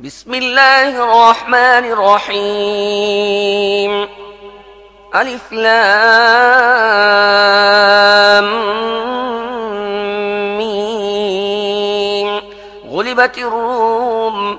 بسم الله الرحمن الرحيم. ألف لام ميم. غلبت الروم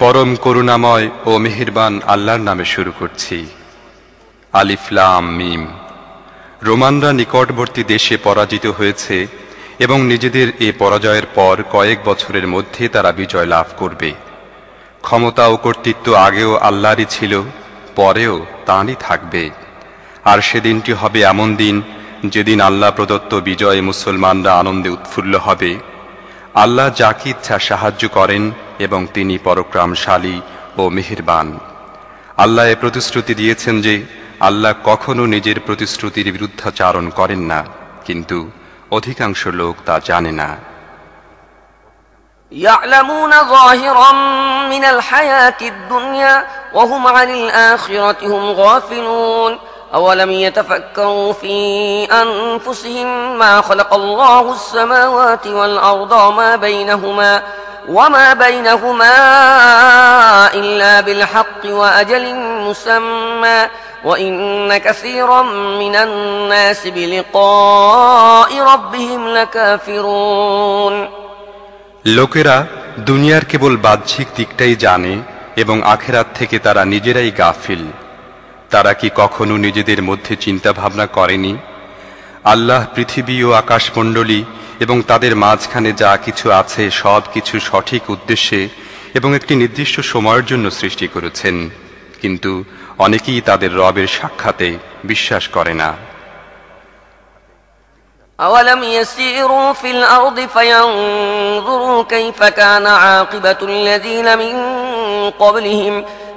পরম করুণাময় ও মেহেরবান আল্লাহর নামে শুরু করছি। আলিফলাম মিম। রোমানরা নিকটবর্তী দেশে পরাজিত হয়েছে এবং নিজেদের এ পরাজয়ের পর কয়েক বছরের মধ্যে তারা বিজয় লাভ করবে। ক্ষমতা ও কর্তৃত্ব আগেও আল্লাহরই ছিল, পরেও তাঁরই থাকবে। আর সেদিনটি হবে এমন দিন যেদিন আল্লাহ প্রদত্ত বিজয়ে মুসলমানরা আনন্দে উৎফুল্ল হবে। আল্লাহ যাকে ইচ্ছা সাহায্য করেন এবং তিনি পরক্রমশালী ও মেহেরবান আল্লাহ এ প্রতিশ্রুতি দিয়েছেন যে আল্লাহ কখনো নিজের প্রতিশ্রুতির বিরুদ্ধাচারণ করেন না কিন্তু অধিকাংশ লোক তা জানে না يعلمون ظاهرا من الحياة الدنيا وهم عن الآخرة هم غافلون أولم يتفكروا في أنفسهم ما خلق الله السماوات والأرض وما بينهما وما بينهما إلا بالحق وأجل مسمى وإن كثيرا من الناس بلقاء ربهم لكافرون লোকেরা দুনিয়ার কেবল বাহ্যিক দিকটাই জানে এবং আখেরাত থেকে তারা নিজেরাই গাফিল তারা কি কখনো নিজেদের মধ্যে চিন্তা ভাবনা করেনি আল্লাহ পৃথিবী ও আকাশমণ্ডলী এবং তাদের মাঝখানে যা কিছু আছে সব কিছু সঠিক উদ্দেশ্যে এবং একটি নির্দিষ্ট সময়ের জন্য সৃষ্টি করেছেন কিন্তু অনেকেই তাদের রবের সাক্ষাতে বিশ্বাস করে না أولم يسيروا في الأرض فينظروا كيف كان عاقبة الذين من قبلهم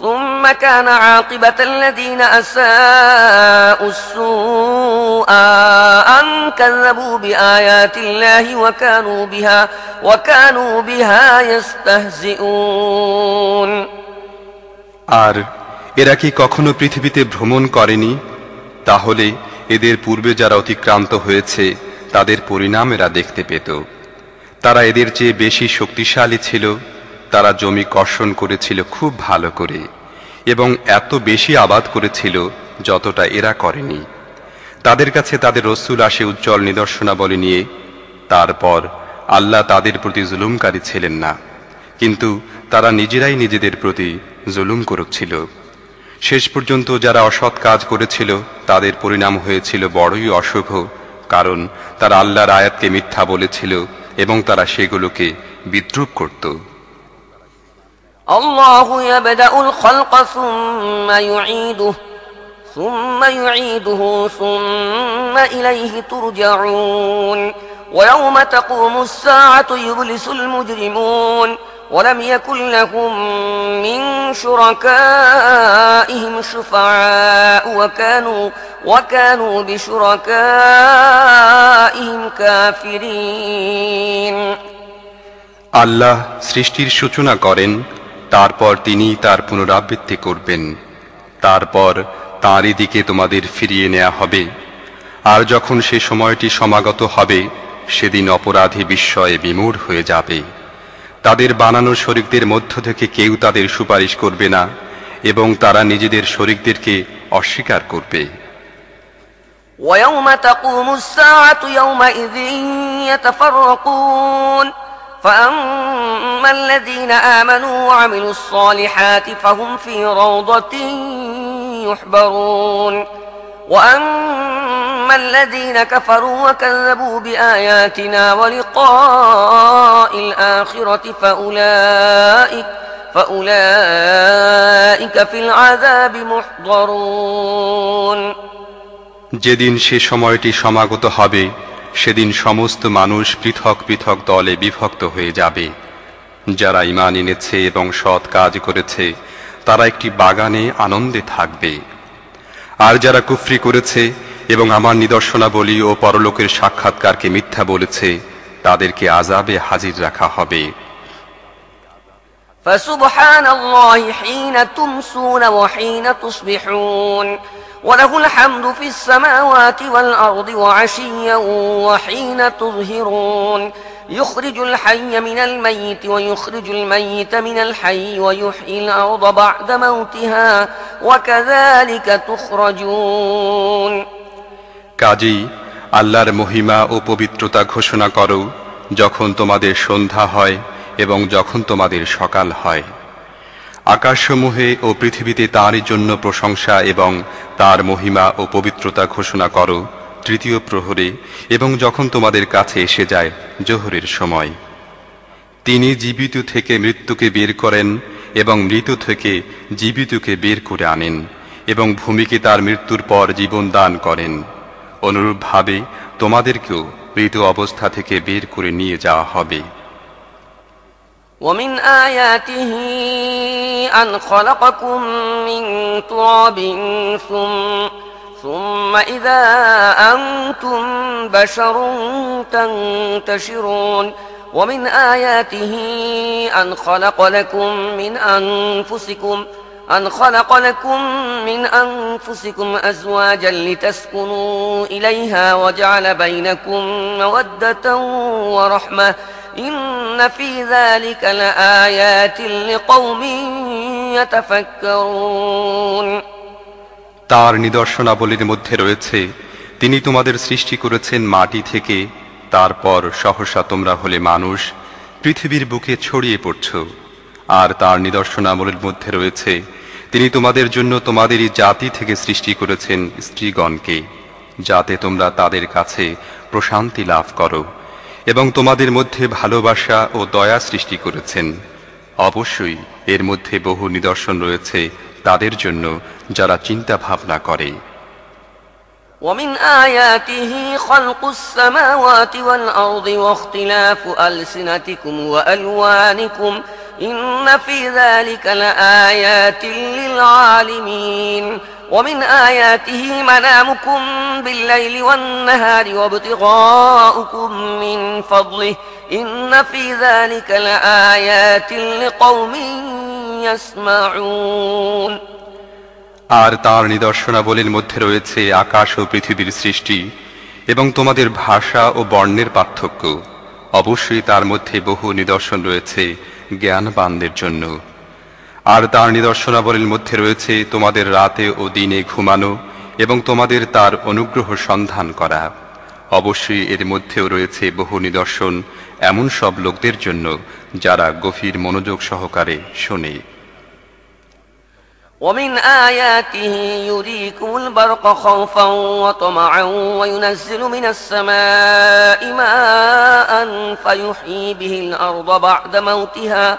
ثم كان عاقبة الذين أساءوا السوء أن كذبوا بآيات الله وكانوا بها وكانوا بها يستهزئون আর এরা কি কখনো পৃথিবীতে ভ্রমণ করেনি তাহলে এদের পূর্বে যারা অতিক্রান্ত হয়েছে তাদের পরিণাম এরা দেখতে পেত তারা এদের চেয়ে বেশি শক্তিশালী ছিল তারা জমি কর্ষণ করেছিল খুব ভালো করে এবং এত বেশি আবাদ করেছিল যতটা এরা করেনি। তাদের কাছে তাদের রসুল আসে উজ্জ্বল নিদর্শনাবলী নিয়ে, তারপর আল্লাহ তাদের প্রতি জুলুমকারী ছিলেন না, কিন্তু তারা নিজেরাই নিজেদের প্রতি জুলুম করছিল। শেষ পর্যন্ত যারা অসৎ কাজ করেছিল, তাদের পরিণাম হয়েছিল বড়ই অশুভ, কারণ তারা আল্লাহর আয়াতকে মিথ্যা বলেছিল এবং তারা সেগুলোকে বিদ্রুপ করত। الله يبدأ الخلق ثم يعيده ثم يعيده ثم إليه ترجعون ويوم تقوم الساعة يبلس المجرمون ولم يكن لهم من شركائهم شفعاء وكانوا وكانوا بشركائهم كافرين আল্লাহ সৃষ্টির সূচনা করেন তারপর তিনি তার পুনরাবৃত্তি করবেন তারপর তাঁরই দিকে তোমাদের ফিরিয়ে নেওয়া হবে আর যখন সে সময়টি সমাগত হবে সেদিন অপরাধী বিস্ময়ে বিমূঢ় হয়ে যাবে তাদের বানানো শরিকদের মধ্য থেকে কেউ তাদের সুপারিশ করবে না এবং তারা নিজেদের শরিকদেরকে অস্বীকার করবে ويوم تقوم الساعة يومئذ يتفرقون فأما الذين آمنوا وعملوا الصالحات فهم في روضة يحبرون وأما الذين كفروا وكذبوا بآياتنا ولقاء الآخرة فأولئك فأولئك في العذاب محضرون যেদিন সে সময়টি সমাগত হবে সেদিন সমস্ত মানুষ পৃথক পৃথক দলে বিভক্ত হয়ে যাবে যারা ইমান এনেছে এবং সৎ কাজ করেছে তারা একটি বাগানে আনন্দে থাকবে আর যারা কুফরি করেছে এবং আমার নিদর্শনাবলী ও পরলোকের সাক্ষাৎকারকে মিথ্যা বলেছে তাদেরকে আজাবে হাজির রাখা হবে فسبحان الله حين تمسون وحين تصبحون وله الحمد في السماوات والأرض وعشيا وحين تظهرون يخرج الحي من الميت ويخرج الميت من الحي ويحيي الأرض بعد موتها وكذلك تخرجون কাজেই আল্লাহর মহিমা ও পবিত্রতা ঘোষণা করো যখন তোমাদের সন্ধ্যা হয় এবং যখন তোমাদের সকাল হয় আকাশসমূহে ও পৃথিবীতে তাঁরই জন্য প্রশংসা এবং তার মহিমা ও পবিত্রতা ঘোষণা করো তৃতীয় প্রহরে, এবং যখন তোমাদের কাছে এসে যায় জোহরের সময়। তিনি জীবিত থেকে মৃত্যুকে বের করেন এবং মৃত থেকে জীবিতকে বের করে আনেন এবং ভূমিকে তার মৃত্যুর পর জীবন দান করেন। অনুরূপভাবে তোমাদেরকেও মৃত অবস্থা থেকে বের করে নিয়ে যাওয়া হবে। ومن آياته أن خلقكم من تراب ثم ثم إذا أنتم بشر تنتشرون ومن آياته أن خلق لكم من أنفسكم أن خلق لكم من أنفسكم أزواجا لتسكنوا إليها وجعل بينكم مودة ورحمة তার নিদর্শনাবলীর মধ্যে রয়েছে, তিনি তোমাদের সৃষ্টি করেছেন মাটি থেকে, তারপর সহসা তোমরা হলে মানুষ, পৃথিবীর বুকে ছড়িয়ে পড়ছ। আর তার নিদর্শনাবলীর মধ্যে রয়েছে, তিনি তোমাদের জন্য তোমাদেরই জাতি থেকে সৃষ্টি করেছেন স্ত্রীগণকে, যাতে তোমরা তাদের কাছে প্রশান্তি লাভ করো। এবং তোমাদের মধ্যে ভালোবাসা ও দয়া সৃষ্টি করেছেন অবশ্যই এর মধ্যে বহু নিদর্শন রয়েছে তাদের জন্য যারা চিন্তা ভাবনা করে ومن آياته خلق السماوات والأرض واختلاف ألسنتكم وألوانكم إن في ذلك لآيات للعالمين ومن آياته منامكم بالليل والنهار وابتغاؤكم من فضله إن في ذلك لآيات لقوم يسمعون আর তার নিদর্শনাবলীর মধ্যে রয়েছে আকাশ ও পৃথিবীর সৃষ্টি এবং তোমাদের ভাষা ও বর্ণের পার্থক্য অবশ্যই তার মধ্যে বহু নিদর্শন রয়েছে জ্ঞানবানদের জন্য আর তার নিদর্শনাবলীর মধ্যে রয়েছে তোমাদের রাতে ও দিনে ঘুমানো এবং তোমাদের তার অনুগ্রহ সন্ধান করা অবশ্যই এর মধ্যেও রয়েছে বহু নিদর্শন এমন সব লোকদের জন্য যারা গভীর মনোযোগ সহকারে শোনে ومن آياته يريكم البرق خوفا وطمعا وينزل من السماء ماء فيحيي به الأرض بعد موتها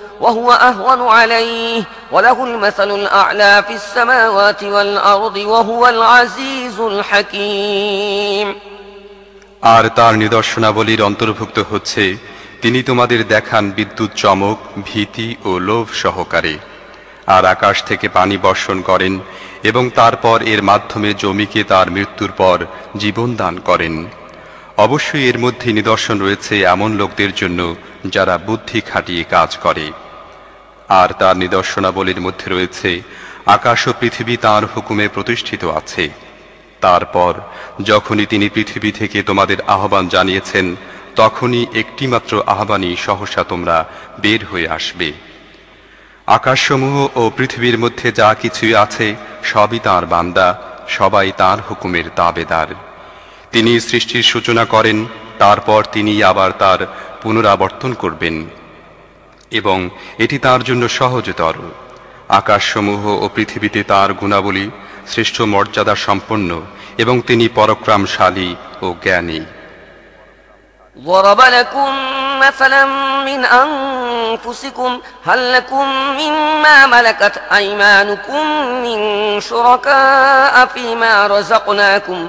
وهو أهون عليه وله المثل الأعلى في السماوات والأرض وهو العزيز الحكيم আর তার নিদর্শনাবলীর অন্তর্ভুক্ত হচ্ছে তিনি তোমাদের দেখান বিদ্যুৎ চমক ভীতি ও লোভ সহকারে আর আকাশ থেকে পানি বর্ষণ করেন এবং তারপর এর মাধ্যমে জমিকে তার মৃত্যুর পর জীবন দান করেন অবশ্যই এর মধ্যে নিদর্শন রয়েছে এমন লোকদের জন্য যারা বুদ্ধি খাটিয়ে কাজ করে আর তার নিদর্শনাবলীর মধ্যে রয়েছে, আকাশ ও পৃথিবী তাঁর হুকুমে প্রতিষ্ঠিত আছে। তারপর, যখনই তিনি পৃথিবী থেকে তোমাদের আহ্বান জানিয়েছেন, তখনই একটিমাত্র আহ্বানই সহসা তোমরা বের হয়ে আসবে। আকাশসমূহ ও পৃথিবীর মধ্যে যা কিছুই আছে, সবই তাঁর বান্দা, সবাই তার হুকুমের তাবেদার। তিনি সৃষ্টির সূচনা করেন, তারপর তিনি আবার তার পুনরাবর্তন করবেন। এবং এটি তার জন্য সহজতর আকাশসমূহ ও পৃথিবীতে তার গুণাবলী শ্রেষ্ঠ মর্যাদা সম্পন্ন এবং তিনি পরক্রমশালী ও জ্ঞানী ضرب لكم مثلا من أنفسكم هل لكم مما ملكت أيمانكم من شركاء فيما رزقناكم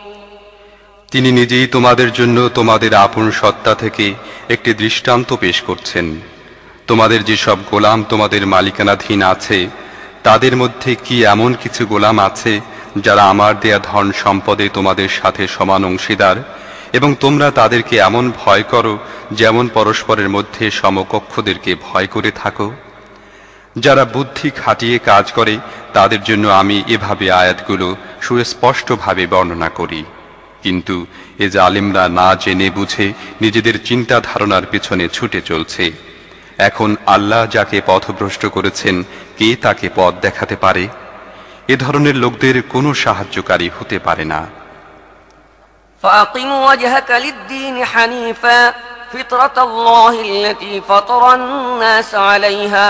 তিনি নিজেই তোমাদের জন্য তোমাদের আপন সত্তা থেকে একটি দৃষ্টান্ত পেশ করছেন। তোমাদের যেসব গোলাম তোমাদের মালিকানাধীন আছে, তাদের মধ্যে কি এমন কিছু গোলাম আছে যারা আমার দেয়া ধন সম্পদে তোমাদের সাথে সমান অংশীদার? এবং তোমরা তাদেরকে এমন ভয় করো যেমন পরস্পরের মধ্যে সমকক্ষদেরকে ভয় করে থাকো? যারা বুদ্ধি খাটিয়ে কাজ করে, তাদের জন্য আমি এভাবে আয়াতগুলো সুস্পষ্টভাবে বর্ণনা করি। কিন্তু এ জালিমরা না জেনে বুঝে নিজেদের চিন্তা ধারণার পেছনে ছুটে চলছে এখন আল্লাহ যাকে পথভ্রষ্ট করেছেন কে তাকে পথ দেখাতে পারে এ ধরনের লোকদের কোনো সাহায্যকারী হতে পারে না فأقم وجهك للدين حنيفا فطرة الله التي فطر الناس عليها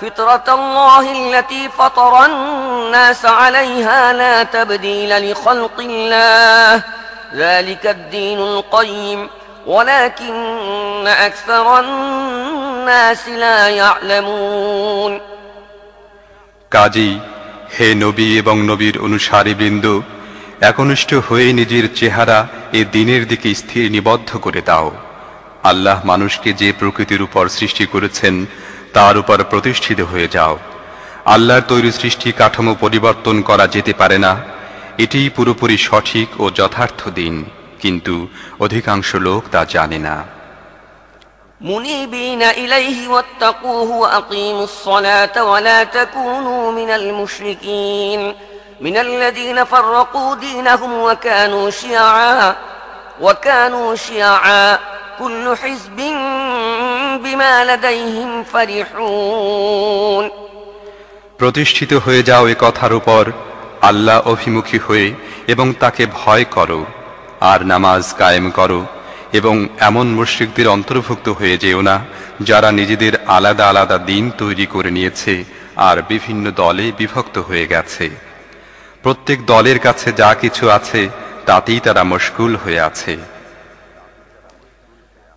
فطرة الله التي فطر الناس عليها لا تبديل لخلق الله ذلك الدين القيم ولكن أكثر الناس لا يعلمون কাজী হে নবী এবং নবীর অনুসারী বৃন্দ একনিষ্ঠ হয়ে নিজের চেহারা এ দিনের দিকে স্থির নিবদ্ধ করে দাও আল্লাহ মানুষকে যে প্রকৃতির উপর সৃষ্টি করেছেন তার উপর প্রতিষ্ঠিত হয়ে যাও আল্লাহর তৈরি সৃষ্টি কাঠামো পরিবর্তন করা যেতে পারে না এটিই পুরোপুরি সঠিক ও যথার্থ দিন কিন্তু অধিকাংশ লোক তা জানে না منيبين إليه واتقوه وأقيموا الصلاة ولا تكونوا من المشركين من الذين فرقوا دينهم وكانوا شيعا وكانوا شيعا كل حزب بما لديهم فرحون প্রতিষ্ঠিত হয়ে যাও এ কথার উপর আল্লাহ অভিমুখী হয়ে এবং তাকে ভয় করো, আর নামাজ কায়েম করো এবং এমন মুশ্রিকদের অন্তর্ভুক্ত হয়ে যেও না যারা নিজেদের আলাদা আলাদা দিন তৈরি করে নিয়েছে আর বিভিন্ন দলে বিভক্ত হয়ে গেছে। প্রত্যেক দলের কাছে যা কিছু আছে, তাতেই তারা মুশকুল হয়ে আছে।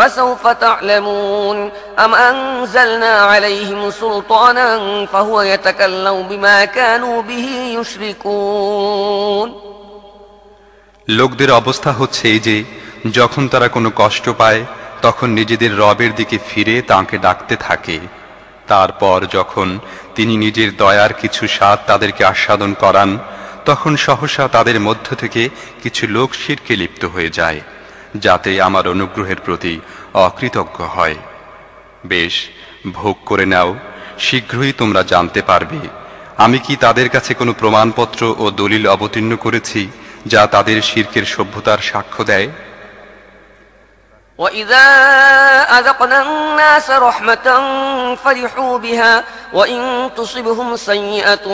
فسوف تعلمون أم أنزلنا عليهم سلطانا فهو يتكلم بما كانوا به يشركون লোকদের অবস্থা হচ্ছে এই যে যখন তারা কোনো কষ্ট পায় তখন নিজেদের রবের দিকে ফিরে তাঁকে ডাকতে থাকে তারপর যখন তিনি নিজের দয়ার কিছু স্বাদ তাদেরকে আস্বাদন করান তখন সহসা তাদের মধ্য থেকে কিছু লোক শিরকে লিপ্ত হয়ে যায় যাতে আমার অনুগ্রহের প্রতি অকৃতজ্ঞ হয় বেশ ভোগ করে নাও শীঘ্রই তোমরা জানতে পারবে আমি কি তাদের কাছে কোনো প্রমাণপত্র ও দলিল অবতীর্ণ করেছি যা তাদের শির্কের সভ্যতার সাক্ষ্য দেয় وإذا أذقنا الناس رحمة فرحوا بها وإن تصبهم سيئة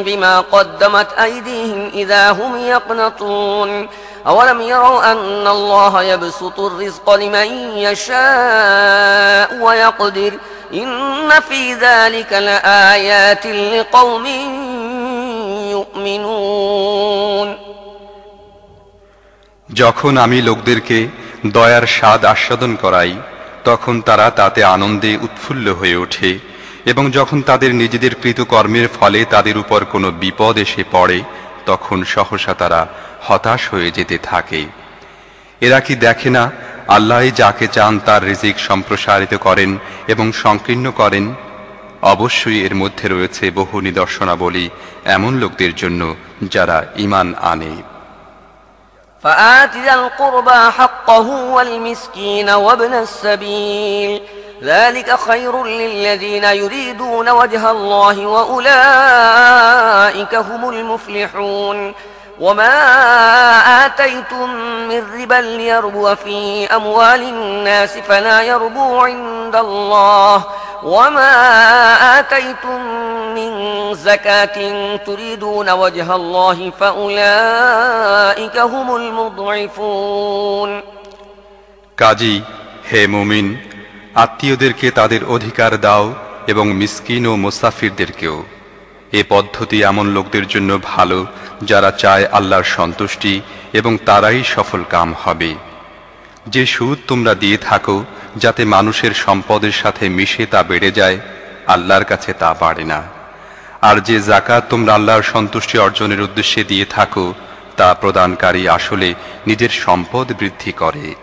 بما قدمت أيديهم إذا هم يقنطون أولم يروا أن الله يبسط الرزق لمن يشاء ويقدر إن في ذلك لآيات لقوم يؤمنون যখন আমি লোকদেরকে দয়ার স্বাদ আস্বাদন করাই তখন তারা তাতে আনন্দে উৎফুল্ল হয়ে ওঠে এবং যখন তাদের নিজেদের কৃতকর্মের ফলে তাদের উপর কোনো বিপদ এসে পড়ে তখন সহসা তারা হতাশ হয়ে যেতে থাকে এরা কি দেখে না আল্লাহ যাকে চান তার রিজিক সম্প্রসারিত করেন এবং সংকীর্ণ করেন অবশ্যই এর মধ্যে রয়েছে বহু নিদর্শনাবলী এমন লোকদের জন্য যারা ইমান আনে فآت ذا القربى حقه والمسكين وابن السبيل ذلك خير للذين يريدون وجه الله وأولئك هم المفلحون وما آتيتم من ربا ليربو في أموال الناس فلا يربو عند الله وما آتيتم من زكاة تريدون وجه الله فأولئك هم المضعفون কাজী হে মুমিন আত্মীয়দেরকে তাদের অধিকার দাও এবং মিসকিন ও মুসাফিরদেরকেও এ পদ্ধতি এমন লোকদের জন্য ভালো, যারা চায় আল্লাহর সন্তুষ্টি এবং তারাই সফল কাম হবে। যে সুদ তোমরা দিয়ে থাকো, যাতে মানুষের সম্পদের সাথে মিশে তা বেড়ে যায়, আল্লাহর কাছে তা বাড়ে না। আর যে জাকাত তোমরা আল্লাহর সন্তুষ্টি অর্জনের উদ্দেশ্যে দিয়ে থাকো, তা প্রদানকারী আসলে নিজের সম্পদ বৃদ্ধি করে।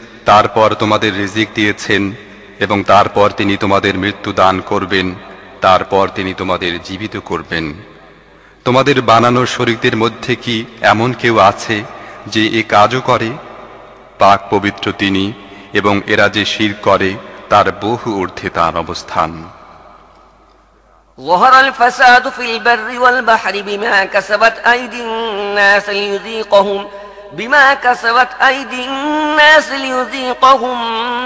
তারপর তোমাদের রিজিক দিয়েছেন এবং তারপর তিনি তোমাদের মৃত্যু দান করবেন তারপর তিনি তোমাদের জীবিত করবেন তোমাদের বানানোর শরীরদের মধ্যে কি এমন কেউ আছে যে এ কাজও করে পাক পবিত্র তিনি এবং এরা যে শির করে তার বহু ঊর্ধ্বে তার অবস্থান ظهر الفساد في البر والبحر بما كسبت أيدي الناس ليذيقهم بما كسبت أيدي الناس ليذيقهم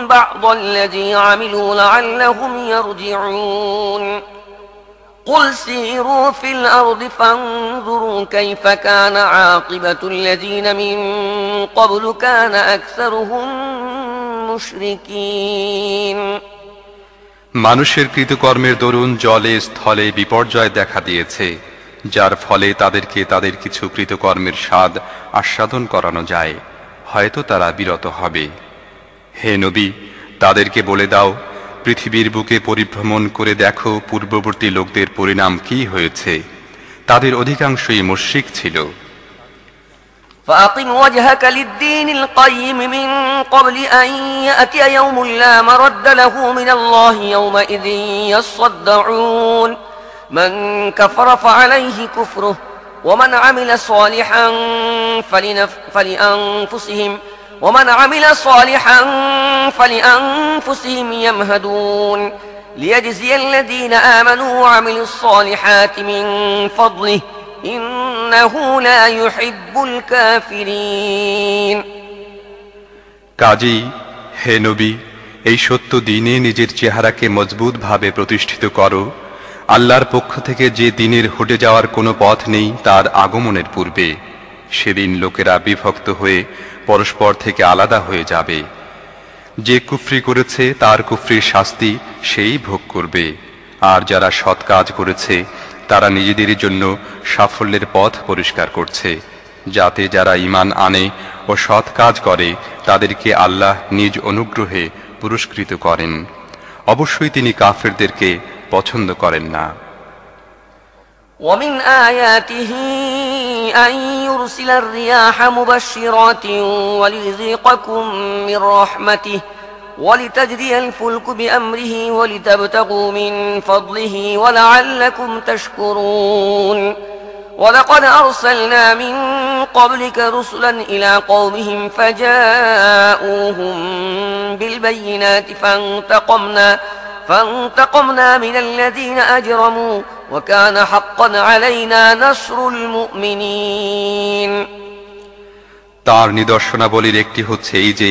بعض الذي عملوا لعلهم يرجعون قل سيروا في الأرض فانظروا كيف كان عاقبة الذين من قبل كان أكثرهم مشركين মানুষের কৃতকর্মের দরুন জলে স্থলে বিপর্যয় দেখা দিয়েছে যার ফলে তাদেরকে তাদের কিছু কৃতকর্মের স্বাদ আস্বাদন করানো যায় হয়তো তারা বিরত হবে হে নবী তাদেরকে বলে দাও পৃথিবীর বুকে পরিভ্রমণ করে দেখো পূর্ববর্তী লোকদের পরিণাম কি হয়েছে তাদের অধিকাংশই মুশ্রিক ছিল فأقم وجهك للدين القيم من قبل أن يأتي يوم لا مرد له من الله يومئذ يصدعون من كفر فعليه كفره ومن عمل صالحا فلنف فلأنفسهم ومن عمل صالحا فلأنفسهم يمهدون ليجزي الذين آمنوا وعملوا الصالحات من فضله إنه لا يحب الكافرين কাজী হে নবী এই সত্য দিনে নিজের চেহারাকে মজবুতভাবে প্রতিষ্ঠিত করো আল্লাহর পক্ষ থেকে যে দিনের হটে যাওয়ার কোনো পথ নেই, তার আগমনের পূর্বে। সেদিন লোকেরা বিভক্ত হয়ে পরস্পর থেকে আলাদা হয়ে যাবে। যে কুফরি করেছে, তার কুফরির শাস্তি সেই ভোগ করবে। আর যারা সৎ কাজ করেছে, তারা নিজেদের জন্য সাফল্যের পথ পরিষ্কার করছে। যাতে যারা ইমান আনে ও সৎ কাজ করে, তাদেরকে আল্লাহ নিজ অনুগ্রহে পুরস্কৃত করেন। অবশ্যই তিনি কাফেরদেরকে পছন্দ করেন না ومن آياته أن يرسل الرياح مبشرات وليذيقكم من رحمته ولتجري الفلك بأمره ولتبتغوا من فضله ولعلكم تشكرون ولقد أرسلنا من قبلك رسلا إلى قومهم فجاءوهم بالبينات فانتقمنا فانتقمنا من الذين أجرموا وكان حقا علينا نصر المؤمنين তার নিদর্শনাবলীর একটি হচ্ছে এই যে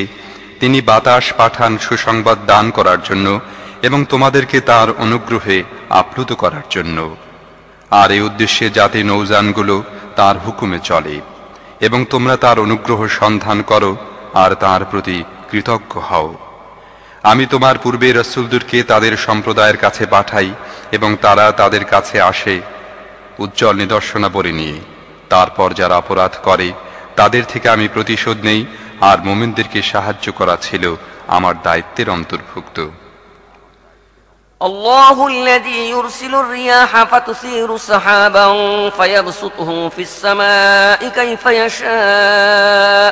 তিনি বাতাস পাঠান সুসংবাদ দান করার জন্য এবং তোমাদেরকে তার অনুগ্রহে আপ্লুত করার জন্য আর এই উদ্দেশ্যে যাতে নৌযানগুলো তার হুকুমে চলে এবং তোমরা তার অনুগ্রহ সন্ধান করো আর তার প্রতি কৃতজ্ঞ হও আমি তোমার পূর্বে রসুলদেরকে তাদের সম্প্রদায়ের কাছে পাঠাই এবং তারা তাদের কাছে আসে উজ্জ্বল নিদর্শনাবলী নিয়ে তারপর যারা অপরাধ করে তাদের থেকে আমি প্রতিশোধ নেই আর মোমিনদেরকে সাহায্য করা ছিল আমার দায়িত্বের অন্তর্ভুক্ত الله الذي يرسل الرياح فتثير سحابا فيبسطه في السماء كيف يشاء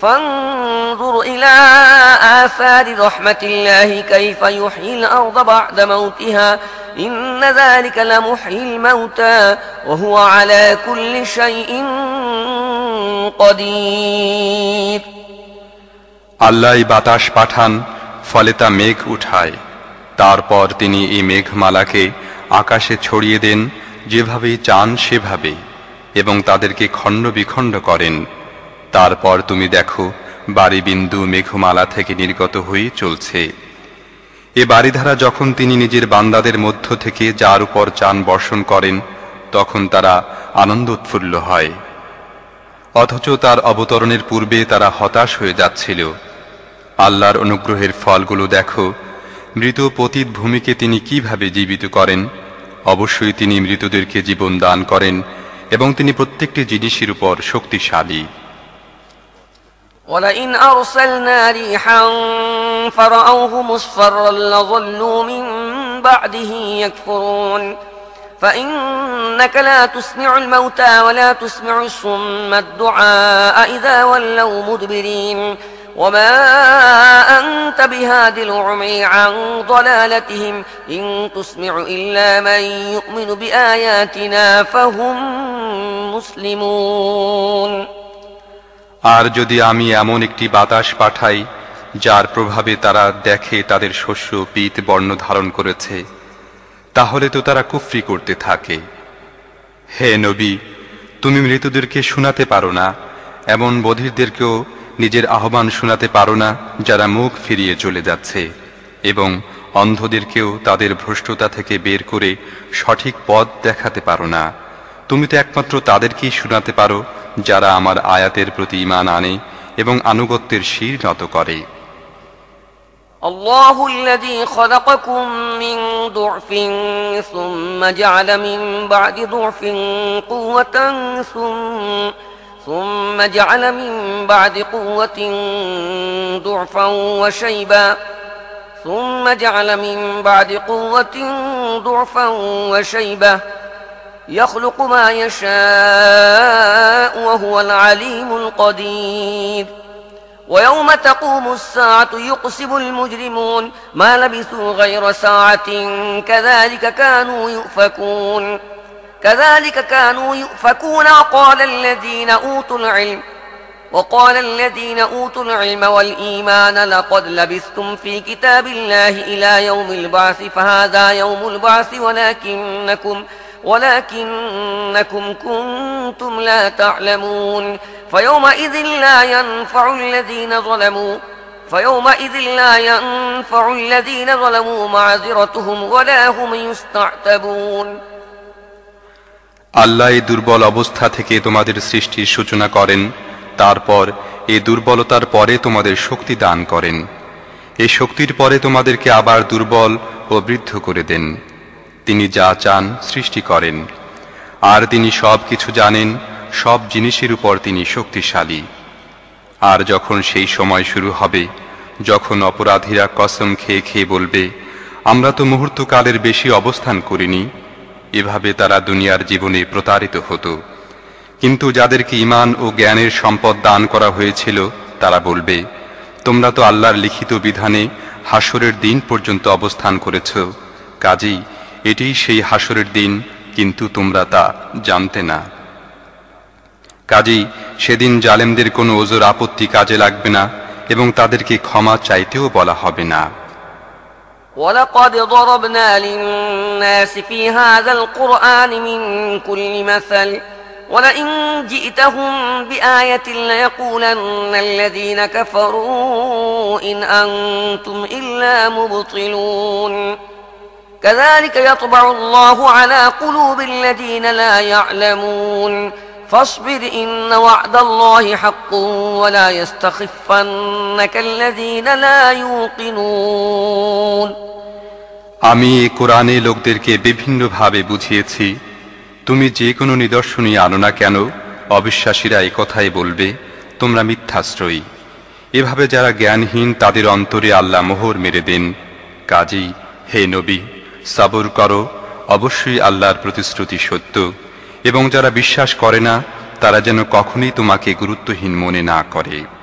فانظر إلى آثار رحمة الله كيف يحيي الأرض بعد موتها إن ذلك لمحيي الموتى وهو على كل شيء قدير আল্লাহ বাতাস পাঠান ফলে তা মেঘ উঠায় তারপর তিনি এই মেঘমালাকে আকাশে ছড়িয়ে দেন যেভাবে চান সেভাবে এবং তাদেরকে খণ্ড বিখণ্ড করেন তারপর তুমি দেখো বাড়ি বিন্দু মেঘমালা থেকে নির্গত হয়ে চলছে। এ বাড়িধারা যখন তিনি নিজের বান্দাদের মধ্য থেকে যার উপর চান বর্ষণ করেন, তখন তারা আনন্দ উৎফুল্ল হয়। অথচ তার অবতরণের পূর্বে তারা হতাশ হয়ে যাচ্ছিল। আল্লাহর অনুগ্রহের ফলগুলো দেখো, মৃত পতিত ভূমিকে তিনি কীভাবে জীবিত করেন? অবশ্যই তিনি মৃতদেরকে জীবন দান করেন এবং তিনি প্রত্যেকটি জিনিসের উপর শক্তিশালী। ولئن أرسلنا ريحا فرأوه مصفرا لظلوا من بعده يكفرون. فإنك لا تسمع الموتى ولا تسمع الصم الدعاء إذا ولوا مدبرين. وما أنت بهاد العمي عن ضلالتهم. إن تسمع إلا من يؤمن بآياتنا فهم مسلمون. আর যদি আমি এমন একটি বাতাস পাঠাই, যার প্রভাবে তারা দেখে তাদের শস্য পিত বর্ণ ধারণ করেছে, তাহলে তো তারা কুফরি করতে থাকে। হে নবী, তুমি মৃতদেরকে শোনাতে পারো না, এমন বধিরদেরকেও নিজের আহ্বান শোনাতে পারো না, যারা মুখ ফিরিয়ে চলে যাচ্ছে, এবং অন্ধদেরকেও তাদের ভ্রষ্টতা থেকে বের করে সঠিক পথ দেখাতে পারো না। তুমি তো একমাত্র তাদেরকেই শোনাতে পারো যারা আমার আয়াতের প্রতি ইমান আনে এবং আনুগত্যের শির নত করে الله الذي خلقكم من ضعف ثم جعل من بعد ضعف قوة ثم ثم جعل من بعد قوة ضعفا وشيبا ثم جعل من بعد قوة ضعفا وشيبة يخلق ما يشاء وهو العليم القدير. ويوم تقوم الساعة يقسم المجرمون ما لبثوا غير ساعة كذلك كانوا يؤفكون. كذلك كانوا يؤفكون وقال الذين أوتوا العلم وقال الذين أوتوا العلم والإيمان لقد لبثتم في كتاب الله إلى يوم البعث فهذا يوم البعث ولكنكم ولكنكم كنتم لا تعلمون فيومئذ لا ينفع الذين ظلموا فيومئذ لا ينفع الذين ظلموا معذرتهم ولا هم يستعتبون আল্লাহ এই দুর্বল অবস্থা থেকে তোমাদের সৃষ্টির সূচনা করেন তারপর এই দুর্বলতার পরে তোমাদের শক্তি দান করেন এই শক্তির পরে তোমাদেরকে আবার দুর্বল ও বৃদ্ধ করে দেন তিনি যা চান সৃষ্টি করেন। আর তিনি সব কিছু জানেন, সব জিনিসের উপর তিনি শক্তিশালী। আর যখন সেই সময় শুরু হবে, যখন অপরাধীরা কসম খেয়ে খেয়ে বলবে, আমরা তো মুহূর্তকালের বেশি অবস্থান করিনি। এভাবে তারা দুনিয়ার জীবনে প্রতারিত হতো। কিন্তু যাদেরকে ইমান ও জ্ঞানের সম্পদ দান করা হয়েছিল, তারা বলবে, তোমরা তো আল্লাহর লিখিত বিধানে হাসরের দিন পর্যন্ত অবস্থান করেছ। কাজেই এটিই সেই হাসরের দিন কিন্তু তোমরা তা জানতে না কাজেই সেদিন জালেমদের কোনো ওজোর আপত্তি কাজে লাগবে না এবং তাদেরকে ক্ষমা চাইতেও বলা হবে না ولقد ضربنا للناس في هذا القرآن من كل مثل ولئن جئتهم بآية ليقولن الذين كفروا إن أنتم إلا مبطلون كذلك يطبع الله على قلوب الذين لا يعلمون فاصبر إن وعد الله حق ولا يستخفنك الذين لا يوقنون আমি এ কোরআনে লোকদেরকে বিভিন্নভাবে বুঝিয়েছি তুমি যে কোনো নিদর্শনই আনো না কেন অবিশ্বাসীরা এই কথাই বলবে তোমরা মিথ্যাশ্রয়ী এভাবে যারা জ্ঞানহীন তাদের অন্তরে আল্লাহ মোহর মেরে দেন কাজী হে নবী সাবর করো, অবশ্যই আল্লাহর প্রতিশ্রুতি সত্য। এবং যারা বিশ্বাস করে না, তারা যেন কখনই তোমাকে গুরুত্বহীন মনে না করে।